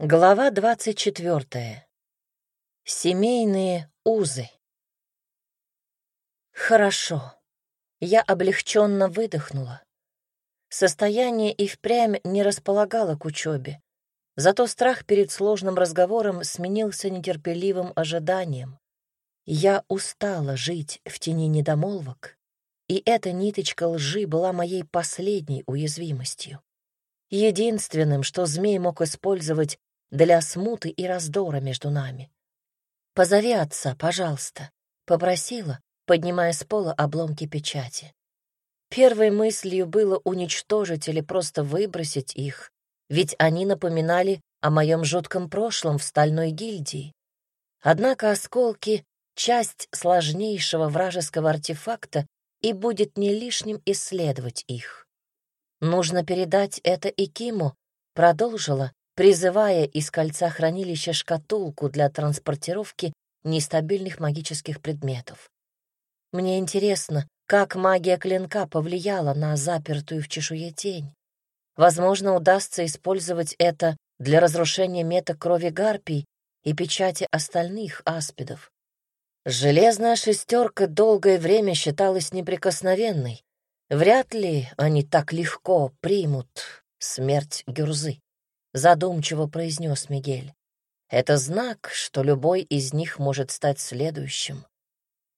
Глава двадцать четвертая. Семейные узы. Хорошо. Я облегченно выдохнула. Состояние и впрямь не располагало к учебе. Зато страх перед сложным разговором сменился нетерпеливым ожиданием. Я устала жить в тени недомолвок, и эта ниточка лжи была моей последней уязвимостью. Единственным, что змей мог использовать для смуты и раздора между нами. «Позови отца, пожалуйста», — попросила, поднимая с пола обломки печати. Первой мыслью было уничтожить или просто выбросить их, ведь они напоминали о моем жутком прошлом в стальной гильдии. Однако осколки — часть сложнейшего вражеского артефакта, и будет не лишним исследовать их. Нужно передать это и Киму, продолжила, призывая из кольца хранилища шкатулку для транспортировки нестабильных магических предметов. Мне интересно, как магия клинка повлияла на запертую в чешуе тень. Возможно, удастся использовать это для разрушения мета крови гарпий и печати остальных аспидов. Железная шестерка долгое время считалась неприкосновенной. Вряд ли они так легко примут смерть Гюрзы, задумчиво произнес Мигель. Это знак, что любой из них может стать следующим.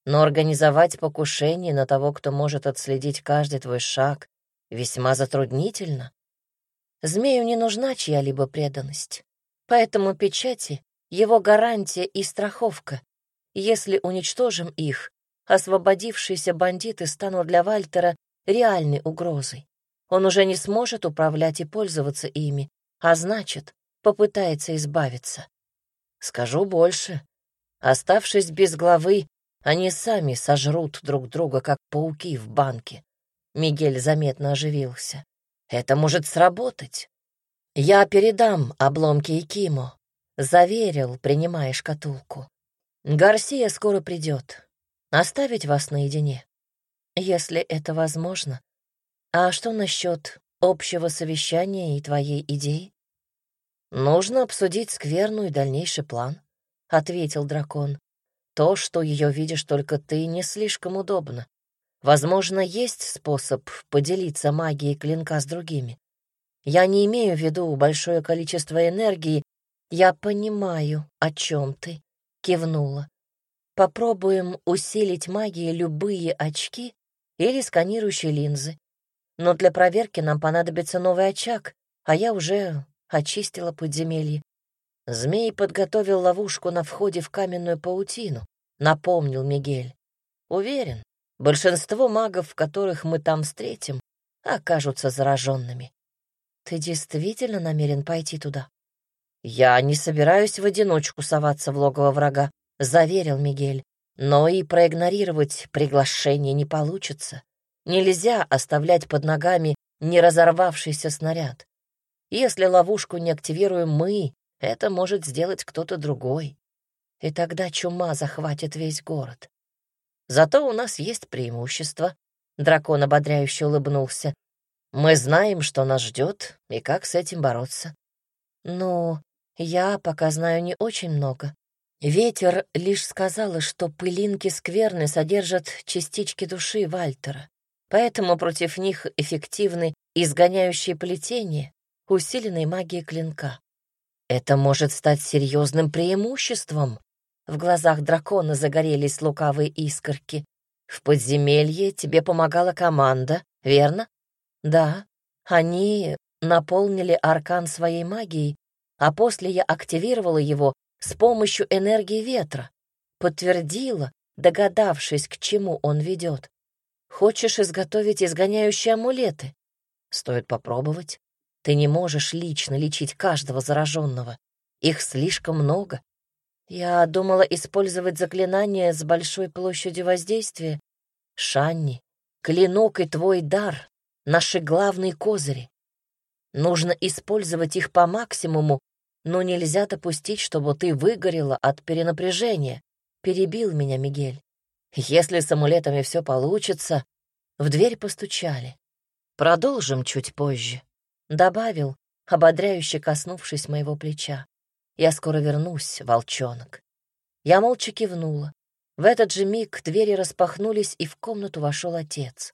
Но организовать покушение на того, кто может отследить каждый твой шаг, весьма затруднительно. Змею не нужна чья-либо преданность. Поэтому печати — его гарантия и страховка. Если уничтожим их, освободившиеся бандиты станут для Вальтера реальной угрозой. Он уже не сможет управлять и пользоваться ими, а значит, попытается избавиться. Скажу больше. Оставшись без главы, они сами сожрут друг друга, как пауки в банке. Мигель заметно оживился. Это может сработать. Я передам обломки Икимо. Заверил, принимая шкатулку. Гарсия скоро придет. Оставить вас наедине, если это возможно. А что насчет общего совещания и твоей идеи? Нужно обсудить скверную и дальнейший план, ответил дракон. То, что ее видишь только ты, не слишком удобно. Возможно, есть способ поделиться магией клинка с другими. Я не имею в виду большое количество энергии. Я понимаю, о чем ты, кивнула. Попробуем усилить магией любые очки или сканирующие линзы. Но для проверки нам понадобится новый очаг, а я уже очистила подземелье. Змей подготовил ловушку на входе в каменную паутину, напомнил Мигель. Уверен, Большинство магов, которых мы там встретим, окажутся зараженными. Ты действительно намерен пойти туда? Я не собираюсь в одиночку соваться в логово врага, заверил Мигель. Но и проигнорировать приглашение не получится. Нельзя оставлять под ногами не разорвавшийся снаряд. Если ловушку не активируем мы, это может сделать кто-то другой. И тогда чума захватит весь город. Зато у нас есть преимущество. Дракон ободряюще улыбнулся. Мы знаем, что нас ждет и как с этим бороться. Ну, я пока знаю не очень много. Ветер лишь сказала, что пылинки скверны содержат частички души Вальтера, поэтому против них эффективны изгоняющие плетения, усиленные магией клинка. Это может стать серьезным преимуществом, в глазах дракона загорелись лукавые искорки. «В подземелье тебе помогала команда, верно?» «Да. Они наполнили аркан своей магией, а после я активировала его с помощью энергии ветра. Подтвердила, догадавшись, к чему он ведет. Хочешь изготовить изгоняющие амулеты? Стоит попробовать. Ты не можешь лично лечить каждого зараженного. Их слишком много. Я думала использовать заклинание с большой площадью воздействия. Шанни, клинок и твой дар — наши главные козыри. Нужно использовать их по максимуму, но нельзя допустить, чтобы ты выгорела от перенапряжения. Перебил меня Мигель. Если с амулетами все получится... В дверь постучали. Продолжим чуть позже. Добавил, ободряюще коснувшись моего плеча. «Я скоро вернусь, волчонок». Я молча кивнула. В этот же миг двери распахнулись, и в комнату вошел отец.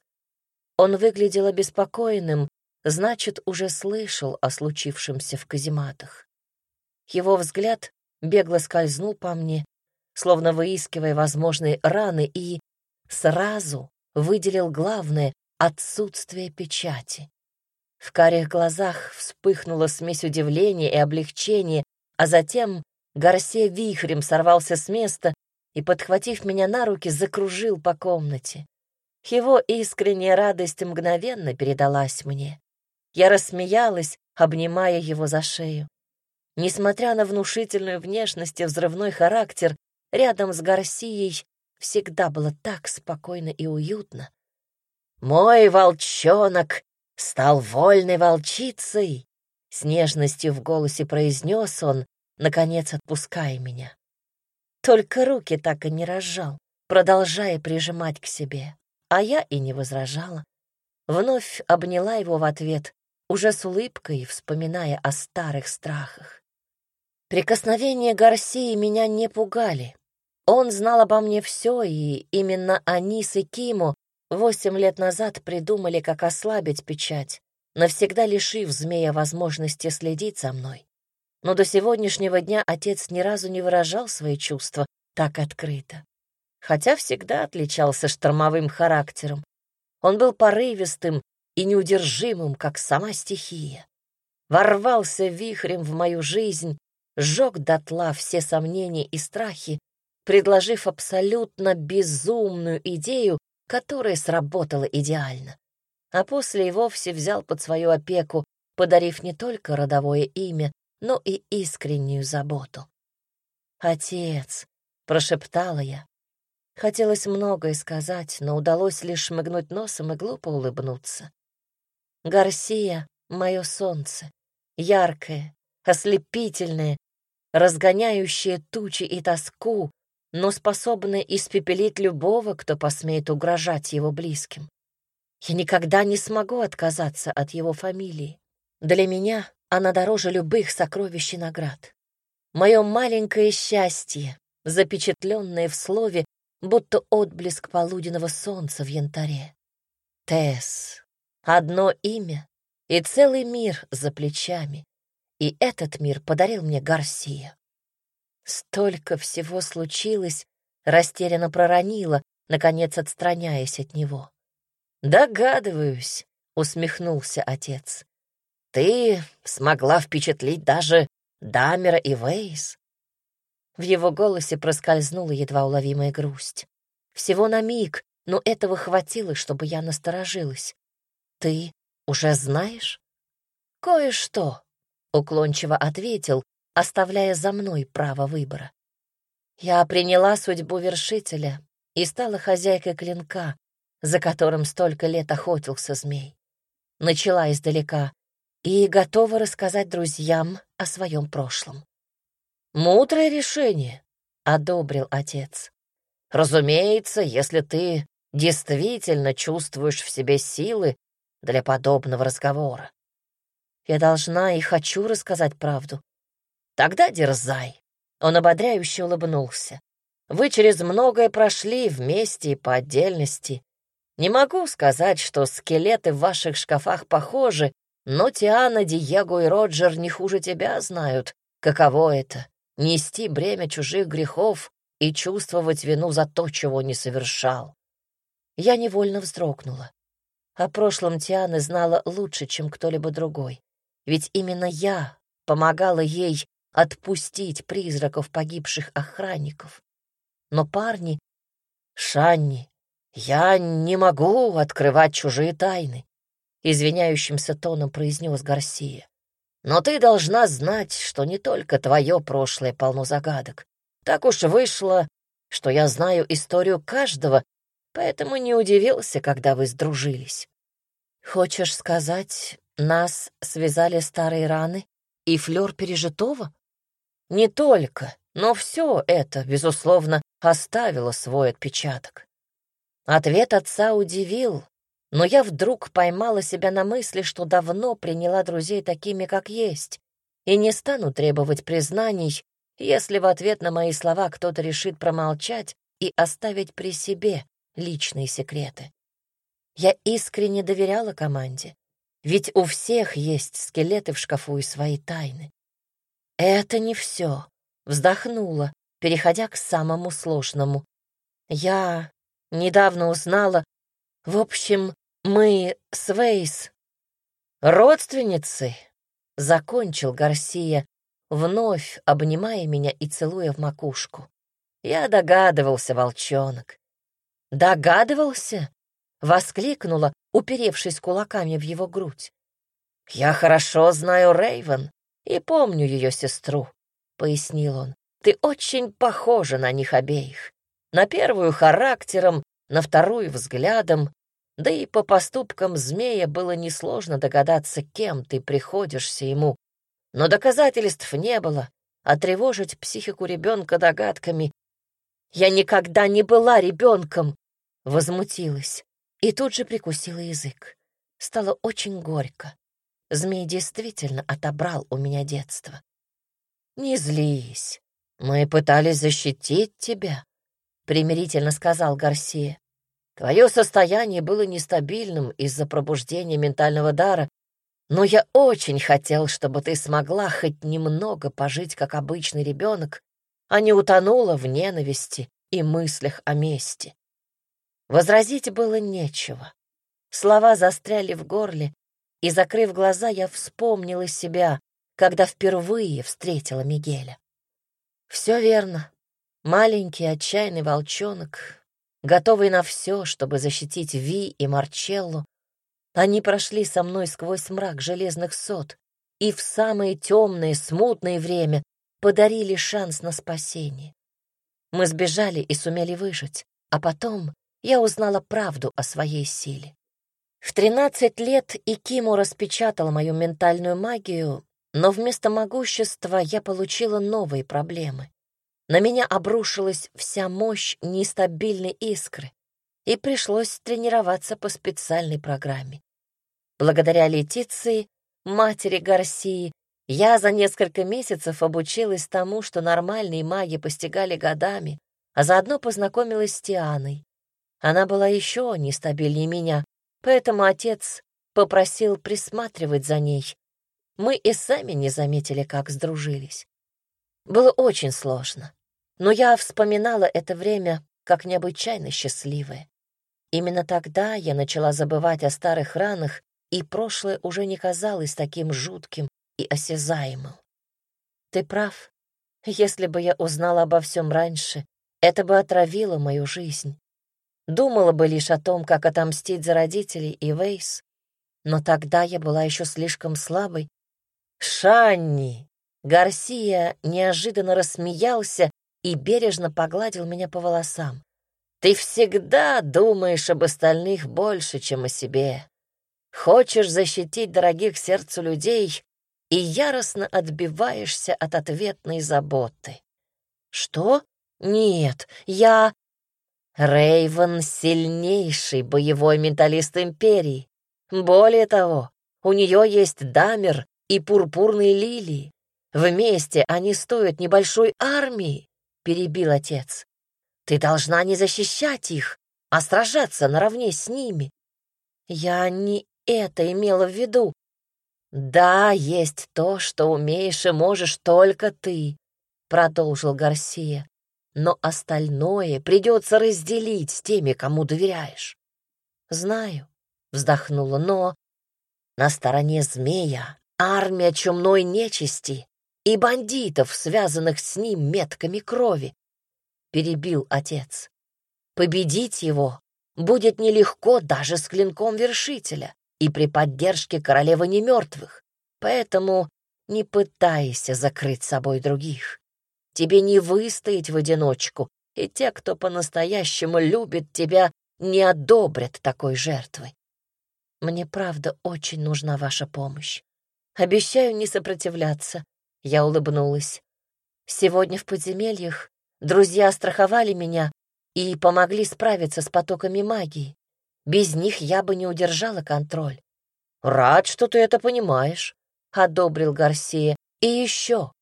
Он выглядел обеспокоенным, значит, уже слышал о случившемся в казематах. Его взгляд бегло скользнул по мне, словно выискивая возможные раны, и сразу выделил главное — отсутствие печати. В карих глазах вспыхнула смесь удивления и облегчения, а затем Гарсия вихрем сорвался с места и, подхватив меня на руки, закружил по комнате. Его искренняя радость мгновенно передалась мне. Я рассмеялась, обнимая его за шею. Несмотря на внушительную внешность и взрывной характер, рядом с Гарсией всегда было так спокойно и уютно. «Мой волчонок стал вольной волчицей!» С нежностью в голосе произнес он, наконец отпуская меня. Только руки так и не разжал, продолжая прижимать к себе, а я и не возражала. Вновь обняла его в ответ, уже с улыбкой, вспоминая о старых страхах. Прикосновения Гарсии меня не пугали. Он знал обо мне все, и именно они с Икимо восемь лет назад придумали, как ослабить печать, навсегда лишив змея возможности следить за мной но до сегодняшнего дня отец ни разу не выражал свои чувства так открыто. Хотя всегда отличался штормовым характером. Он был порывистым и неудержимым, как сама стихия. Ворвался вихрем в мою жизнь, сжег дотла все сомнения и страхи, предложив абсолютно безумную идею, которая сработала идеально. А после и вовсе взял под свою опеку, подарив не только родовое имя, но и искреннюю заботу. «Отец», — прошептала я. Хотелось многое сказать, но удалось лишь шмыгнуть носом и глупо улыбнуться. Гарсия — мое солнце, яркое, ослепительное, разгоняющее тучи и тоску, но способное испепелить любого, кто посмеет угрожать его близким. Я никогда не смогу отказаться от его фамилии. Для меня она дороже любых сокровищ и наград. Мое маленькое счастье, запечатленное в слове, будто отблеск полуденного солнца в янтаре. Тесс. Одно имя и целый мир за плечами. И этот мир подарил мне Гарсия. Столько всего случилось, растерянно проронила, наконец отстраняясь от него. «Догадываюсь», — усмехнулся отец. Ты смогла впечатлить даже Дамера и Вейс. В его голосе проскользнула едва уловимая грусть. Всего на миг, но этого хватило, чтобы я насторожилась. Ты уже знаешь? Кое-что, уклончиво ответил, оставляя за мной право выбора. Я приняла судьбу вершителя и стала хозяйкой клинка, за которым столько лет охотился змей. Начала издалека, и готова рассказать друзьям о своем прошлом. «Мудрое решение», — одобрил отец. «Разумеется, если ты действительно чувствуешь в себе силы для подобного разговора. Я должна и хочу рассказать правду. Тогда дерзай». Он ободряюще улыбнулся. «Вы через многое прошли вместе и по отдельности. Не могу сказать, что скелеты в ваших шкафах похожи, но Тиана, Диего и Роджер не хуже тебя знают, каково это — нести бремя чужих грехов и чувствовать вину за то, чего не совершал. Я невольно вздрогнула. О прошлом Тианы знала лучше, чем кто-либо другой. Ведь именно я помогала ей отпустить призраков погибших охранников. Но парни... Шанни, я не могу открывать чужие тайны извиняющимся тоном произнес Гарсия. Но ты должна знать, что не только твое прошлое полно загадок. Так уж вышло, что я знаю историю каждого, поэтому не удивился, когда вы сдружились. Хочешь сказать, нас связали старые раны и флёр пережитого? Не только, но все это, безусловно, оставило свой отпечаток. Ответ отца удивил, но я вдруг поймала себя на мысли, что давно приняла друзей такими, как есть, и не стану требовать признаний, если в ответ на мои слова кто-то решит промолчать и оставить при себе личные секреты. Я искренне доверяла команде, ведь у всех есть скелеты в шкафу и свои тайны. Это не все. Вздохнула, переходя к самому сложному. Я недавно узнала... В общем, мы с Вейс... Родственницы, — закончил Гарсия, вновь обнимая меня и целуя в макушку. Я догадывался, волчонок. Догадывался? Воскликнула, уперевшись кулаками в его грудь. «Я хорошо знаю Рейвен и помню ее сестру», — пояснил он. «Ты очень похожа на них обеих. На первую характером, на вторую взглядом, да и по поступкам змея было несложно догадаться, кем ты приходишься ему. Но доказательств не было, а тревожить психику ребенка догадками «Я никогда не была ребенком!» — возмутилась и тут же прикусила язык. Стало очень горько. Змей действительно отобрал у меня детство. «Не злись. Мы пытались защитить тебя», — примирительно сказал Гарсия. «Твое состояние было нестабильным из-за пробуждения ментального дара, но я очень хотел, чтобы ты смогла хоть немного пожить как обычный ребенок, а не утонула в ненависти и мыслях о мести. Возразить было нечего. Слова застряли в горле, и, закрыв глаза, я вспомнила себя, когда впервые встретила Мигеля. Все верно. Маленький отчаянный волчонок, готовый на все, чтобы защитить Ви и Марчеллу, они прошли со мной сквозь мрак железных сот и в самое темное, смутное время подарили шанс на спасение. Мы сбежали и сумели выжить, а потом я узнала правду о своей силе. В 13 лет Икиму распечатала мою ментальную магию, но вместо могущества я получила новые проблемы. На меня обрушилась вся мощь нестабильной искры, и пришлось тренироваться по специальной программе. Благодаря Летиции, матери Гарсии, я за несколько месяцев обучилась тому, что нормальные маги постигали годами, а заодно познакомилась с Тианой. Она была еще нестабильнее меня, поэтому отец попросил присматривать за ней. Мы и сами не заметили, как сдружились. Было очень сложно, но я вспоминала это время как необычайно счастливое. Именно тогда я начала забывать о старых ранах, и прошлое уже не казалось таким жутким и осязаемым. Ты прав. Если бы я узнала обо всем раньше, это бы отравило мою жизнь. Думала бы лишь о том, как отомстить за родителей и Вейс. Но тогда я была еще слишком слабой. «Шанни!» Гарсия неожиданно рассмеялся и бережно погладил меня по волосам. «Ты всегда думаешь об остальных больше, чем о себе. Хочешь защитить дорогих сердцу людей и яростно отбиваешься от ответной заботы». «Что? Нет, я...» Рейвен — сильнейший боевой менталист Империи. Более того, у нее есть дамер и пурпурные лилии. Вместе они стоят небольшой армии, — перебил отец. Ты должна не защищать их, а сражаться наравне с ними. Я не это имела в виду. Да, есть то, что умеешь и можешь только ты, — продолжил Гарсия но остальное придется разделить с теми, кому доверяешь. Знаю, вздохнула, но на стороне змея армия чумной нечисти и бандитов, связанных с ним метками крови, перебил отец. Победить его будет нелегко даже с клинком вершителя и при поддержке королевы немертвых, поэтому не пытайся закрыть собой других. Тебе не выстоять в одиночку, и те, кто по-настоящему любит тебя, не одобрят такой жертвы. Мне правда очень нужна ваша помощь. Обещаю не сопротивляться. Я улыбнулась. Сегодня в подземельях друзья страховали меня и помогли справиться с потоками магии. Без них я бы не удержала контроль. «Рад, что ты это понимаешь», — одобрил Гарсия. «И еще,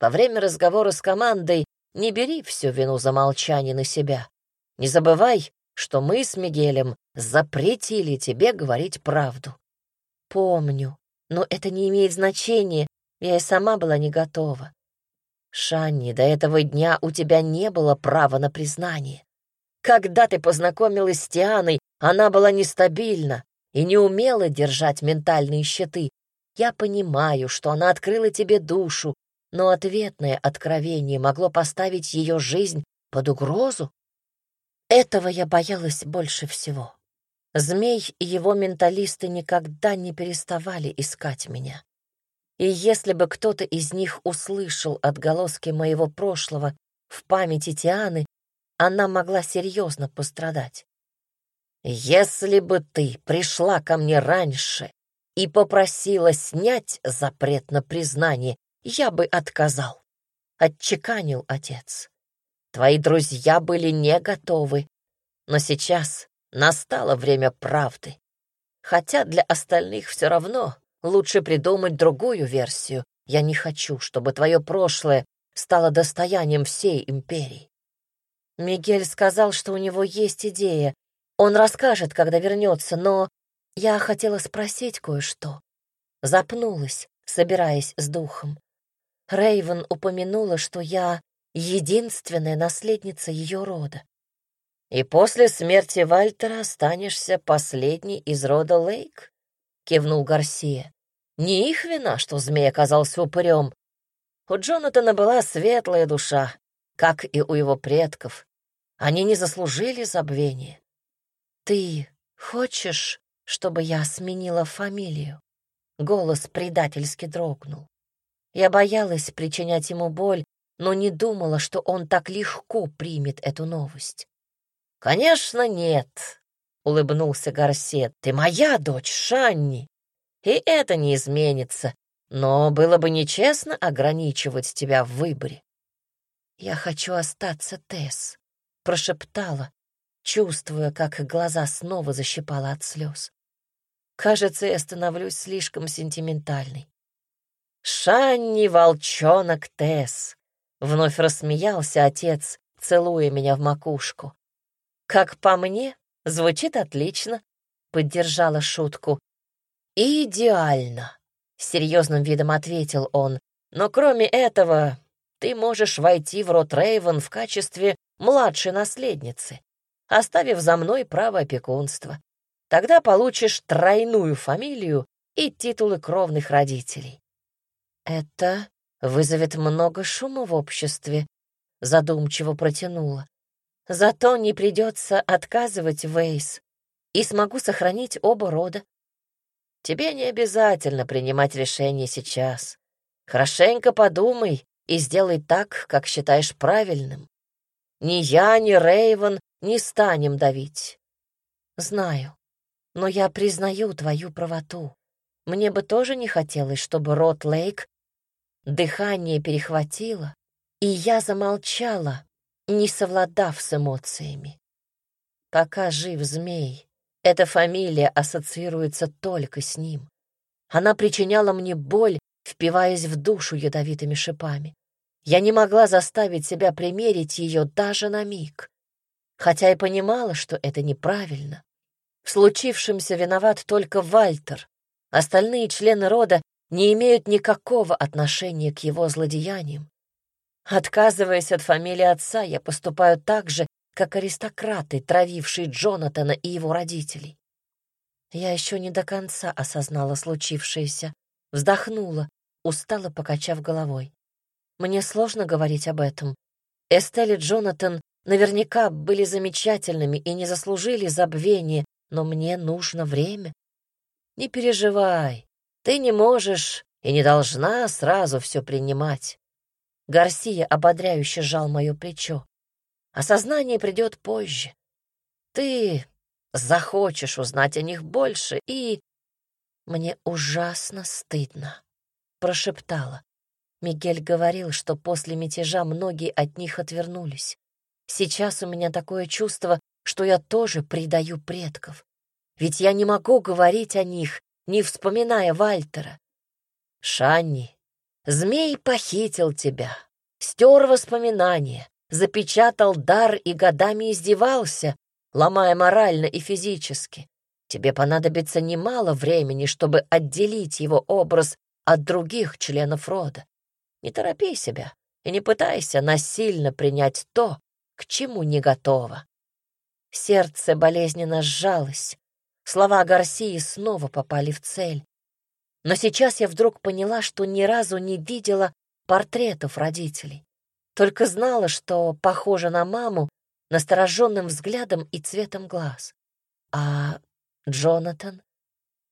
во время разговора с командой не бери всю вину за молчание на себя. Не забывай, что мы с Мигелем запретили тебе говорить правду». «Помню, но это не имеет значения, я и сама была не готова. Шанни, до этого дня у тебя не было права на признание. Когда ты познакомилась с Тианой, она была нестабильна и не умела держать ментальные щиты. Я понимаю, что она открыла тебе душу, но ответное откровение могло поставить ее жизнь под угрозу. Этого я боялась больше всего. Змей и его менталисты никогда не переставали искать меня. И если бы кто-то из них услышал отголоски моего прошлого в памяти Тианы, она могла серьезно пострадать. «Если бы ты пришла ко мне раньше и попросила снять запрет на признание, я бы отказал», — отчеканил отец. «Твои друзья были не готовы, но сейчас настало время правды. Хотя для остальных все равно лучше придумать другую версию. Я не хочу, чтобы твое прошлое стало достоянием всей империи. Мигель сказал, что у него есть идея. Он расскажет, когда вернется, но я хотела спросить кое-что. Запнулась, собираясь с духом. Рейвен упомянула, что я единственная наследница ее рода. «И после смерти Вальтера останешься последней из рода Лейк?» — кивнул Гарсия. «Не их вина, что змей оказался упырем. У Джонатана была светлая душа, как и у его предков. Они не заслужили забвения. Ты хочешь, чтобы я сменила фамилию? Голос предательски дрогнул. Я боялась причинять ему боль, но не думала, что он так легко примет эту новость. «Конечно, нет», — улыбнулся Гарсет. «Ты моя дочь, Шанни, и это не изменится, но было бы нечестно ограничивать тебя в выборе». «Я хочу остаться Тесс», прошептала, чувствуя, как глаза снова защипала от слез. Кажется, я становлюсь слишком сентиментальной. «Шанни, волчонок Тесс!» — вновь рассмеялся отец, целуя меня в макушку. «Как по мне, звучит отлично», — поддержала шутку. «Идеально», — серьезным видом ответил он. «Но кроме этого, ты можешь войти в рот Рейвен в качестве младшей наследницы, оставив за мной право опекунства. Тогда получишь тройную фамилию и титулы кровных родителей. Это вызовет много шума в обществе, задумчиво протянула. Зато не придется отказывать Вейс и смогу сохранить оба рода. Тебе не обязательно принимать решение сейчас. Хорошенько подумай и сделай так, как считаешь правильным. Ни я, ни Рейвен не станем давить. Знаю, но я признаю твою правоту. Мне бы тоже не хотелось, чтобы Рот Лейк дыхание перехватило, и я замолчала, не совладав с эмоциями. Пока жив змей, эта фамилия ассоциируется только с ним. Она причиняла мне боль, впиваясь в душу ядовитыми шипами. Я не могла заставить себя примерить ее даже на миг, хотя и понимала, что это неправильно. В случившемся виноват только Вальтер. Остальные члены рода не имеют никакого отношения к его злодеяниям. Отказываясь от фамилии отца, я поступаю так же, как аристократы, травившие Джонатана и его родителей. Я еще не до конца осознала случившееся, вздохнула, устало покачав головой. Мне сложно говорить об этом. Эстель и Джонатан наверняка были замечательными и не заслужили забвения, но мне нужно время. Не переживай, ты не можешь и не должна сразу все принимать. Гарсия ободряюще сжал мое плечо. Осознание придет позже. Ты захочешь узнать о них больше, и... Мне ужасно стыдно, прошептала. Мигель говорил, что после мятежа многие от них отвернулись. Сейчас у меня такое чувство, что я тоже предаю предков. ведь я не могу говорить о них, не вспоминая Вальтера. Шанни, змей похитил тебя, стер воспоминания, запечатал дар и годами издевался, ломая морально и физически. Тебе понадобится немало времени, чтобы отделить его образ от других членов рода. Не торопи себя и не пытайся насильно принять то, к чему не готова. Сердце болезненно сжалось. Слова Гарсии снова попали в цель. Но сейчас я вдруг поняла, что ни разу не видела портретов родителей. Только знала, что похожа на маму настороженным взглядом и цветом глаз. А Джонатан?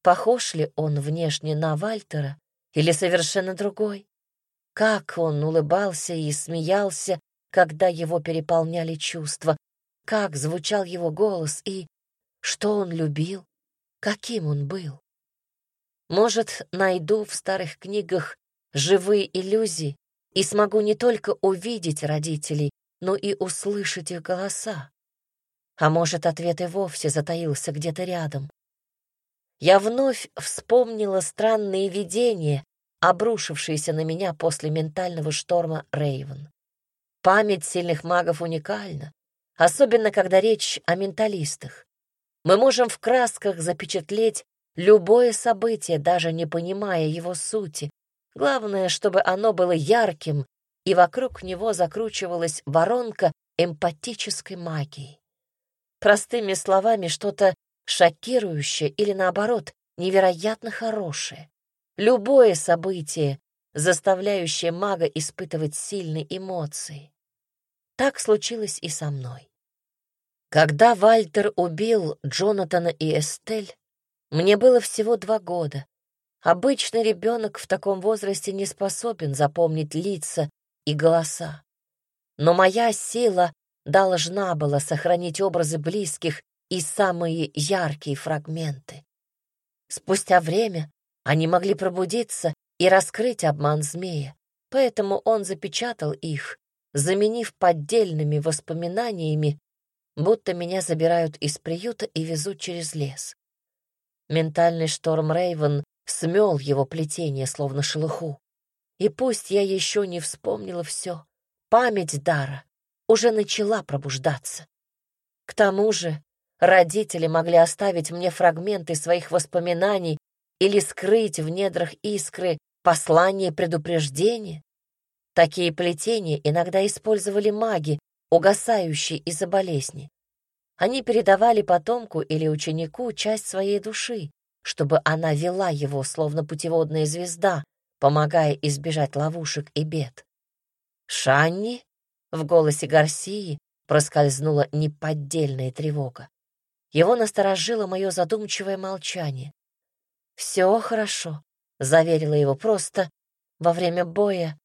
Похож ли он внешне на Вальтера или совершенно другой? Как он улыбался и смеялся, когда его переполняли чувства, как звучал его голос и что он любил, каким он был. Может, найду в старых книгах живые иллюзии и смогу не только увидеть родителей, но и услышать их голоса. А может, ответ и вовсе затаился где-то рядом. Я вновь вспомнила странные видения, обрушившиеся на меня после ментального шторма Рейвен. Память сильных магов уникальна, особенно когда речь о менталистах. Мы можем в красках запечатлеть любое событие, даже не понимая его сути. Главное, чтобы оно было ярким, и вокруг него закручивалась воронка эмпатической магии. Простыми словами, что-то шокирующее или, наоборот, невероятно хорошее. Любое событие, заставляющее мага испытывать сильные эмоции. Так случилось и со мной. Когда Вальтер убил Джонатана и Эстель, мне было всего два года. Обычный ребенок в таком возрасте не способен запомнить лица и голоса. Но моя сила должна была сохранить образы близких и самые яркие фрагменты. Спустя время они могли пробудиться и раскрыть обман змея, поэтому он запечатал их, заменив поддельными воспоминаниями будто меня забирают из приюта и везут через лес. Ментальный шторм Рейвен смел его плетение, словно шелуху. И пусть я еще не вспомнила все, память Дара уже начала пробуждаться. К тому же родители могли оставить мне фрагменты своих воспоминаний или скрыть в недрах искры послание предупреждения. Такие плетения иногда использовали маги, угасающий из-за болезни. Они передавали потомку или ученику часть своей души, чтобы она вела его, словно путеводная звезда, помогая избежать ловушек и бед. «Шанни?» — в голосе Гарсии проскользнула неподдельная тревога. Его насторожило мое задумчивое молчание. «Все хорошо», — заверила его просто. Во время боя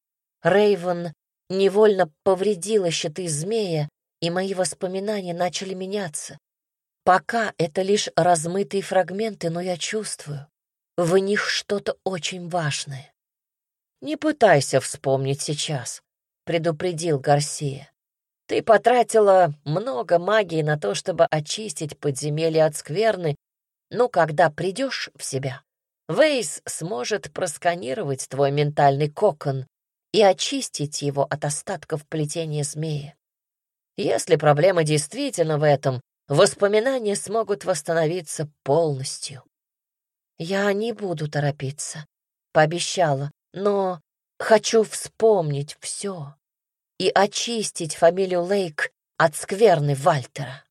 Рейвен невольно повредила щиты змея, и мои воспоминания начали меняться. Пока это лишь размытые фрагменты, но я чувствую, в них что-то очень важное. «Не пытайся вспомнить сейчас», — предупредил Гарсия. «Ты потратила много магии на то, чтобы очистить подземелье от скверны, но когда придешь в себя, Вейс сможет просканировать твой ментальный кокон и очистить его от остатков плетения змея. Если проблема действительно в этом, воспоминания смогут восстановиться полностью. Я не буду торопиться, пообещала, но хочу вспомнить все и очистить фамилию Лейк от скверны Вальтера.